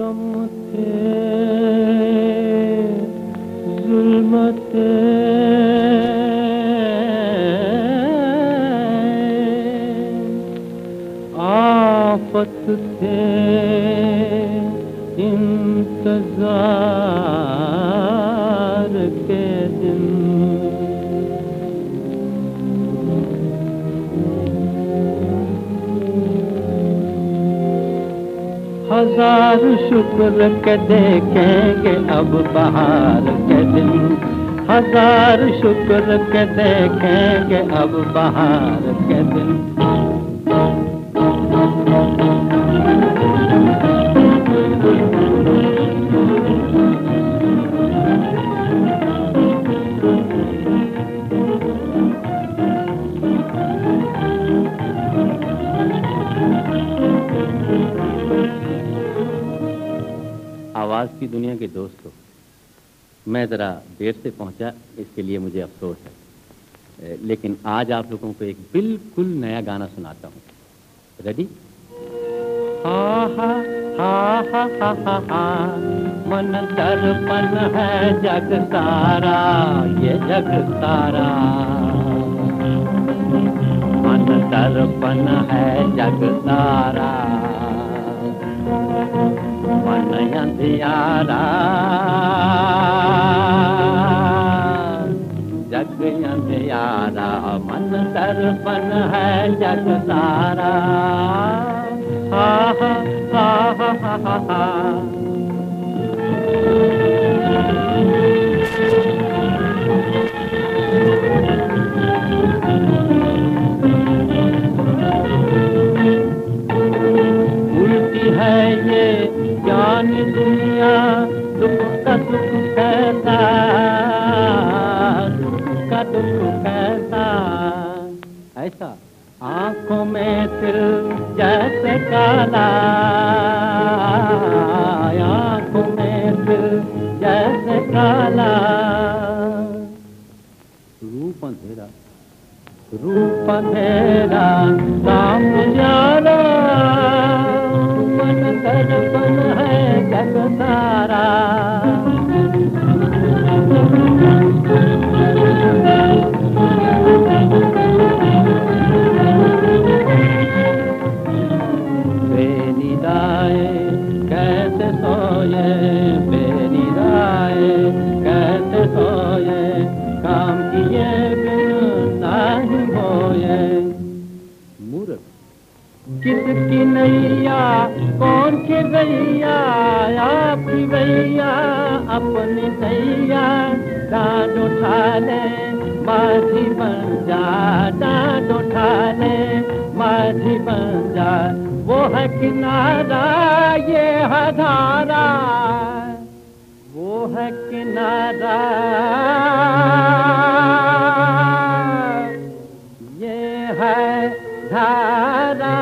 सितम थे जुल्म थे आफत थे इंतज़ार के दिन हज़ार शुक्र के देखेंगे अब बाहर के दिन। हज़ार शुक्र के देखेंगे अब बाहर के दिन। आवाज़ की दुनिया के दोस्तों मैं ज़रा देर से पहुँचा, इसके लिए मुझे अफसोस है। लेकिन आज आप लोगों को एक बिल्कुल नया गाना सुनाता हूँ। रेडी हा हा हा हा हा। मन दर्पण है जग सारा, ये जग सारा। मन दर्पण है जग सारा। मन अंधियारा जग अंधियारा मन दर्पण है जग सारा। हा हा हा हा हा हा। ये ज्ञान दुनिया, दुख का दुख कैसा? दुख का दुख कैसा? ऐसा, आँखों में तिल जैसे काला। आँखों में तिल जैसे काला। रूप अंधेरा रूप अंधेरा सोए बेनिदाए कैसे सोए काम किए नहीं होए। मूर्ख किसकी नैया कौन की भैया आपकी अपनी नैया डांड उठा ले माझी बन जा वो है किनारा ये है धारा वो है किनारा। ये है धारा।